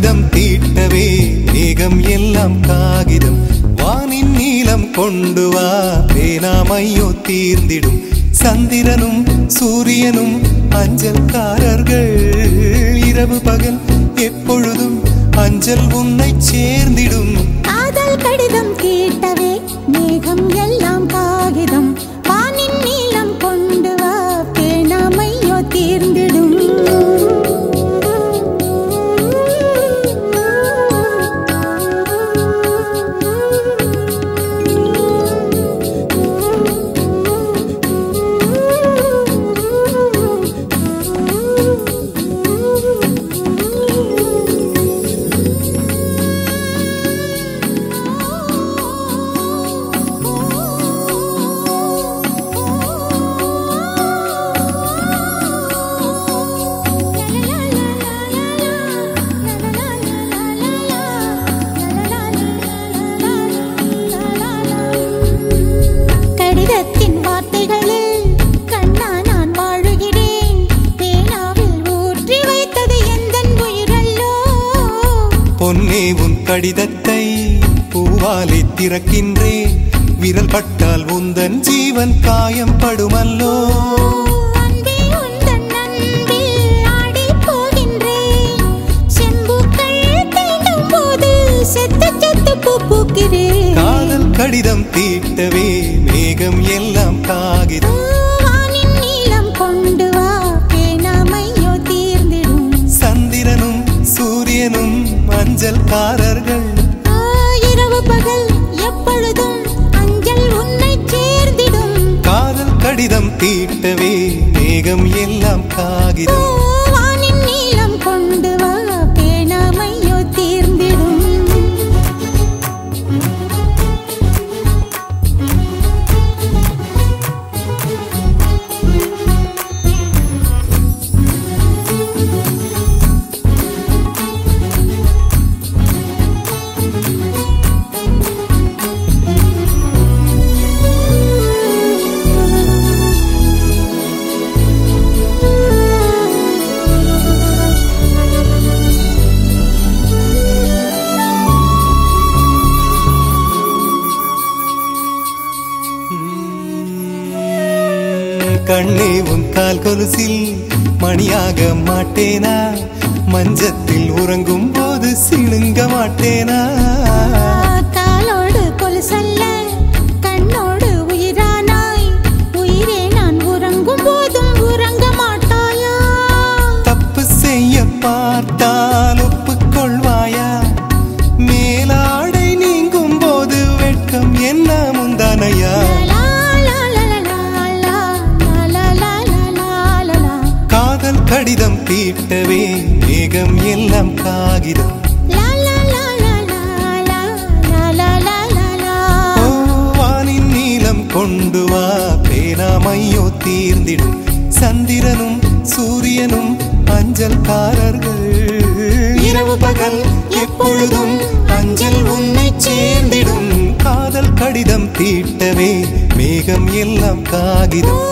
கணிதம் தீட்டவே மேகம் எல்லாம் காகிதம். வானின் நீளம் கொண்டு வா பேனாமையோ தீர்ந்திடும். சந்திரனும் சூரியனும் அஞ்சல்காரர்கள். இரவு பகல் எப்பொழுதும் அஞ்சல் உன்னை சேர்ந்திடும். பொன்னே உன் கடிதத்தை பூவாலை திறக்கின்றேன் விரல் பட்டால் உந்தன் ஜீவன் காயம் படுமல்லோ. காதல் கடிதம் தீட்டவே மேகம் எல்லாம் காகிதம் நீட்டவே தேகம் எல்லாம் காகிதம் கண்ணே உன் கால் கொலுசில் மணியாக மாட்டேனா? மஞ்சத்தில் உறங்கும் போது சிணுங்க மாட்டேனா? காலோடு கொலுசல்ல கண்ணோடு உயிரானாய். உயிரே நான் உறங்கும் போதும் உறங்க மாட்டாயா? தப்பு செய்ய பார்த்தால் ஒப்புக்கொள்வாயா? மேலாடை நீங்கும் போது வெட்கம் என்ன முந்தானையா? கடிதம் தீட்டவே மேகம் எல்லாம் காகிதம் வானின் நீளம் கொண்டு வா பேராமையோ தீர்ந்திடும் சந்திரனும் சூரியனும் அஞ்சல்காரர்கள் இரவு பகல் எப்பொழுதும் அஞ்சல் உன்னை சேர்ந்திடும் காதல் கடிதம் தீட்டவே மேகம் எல்லாம் காகிதம்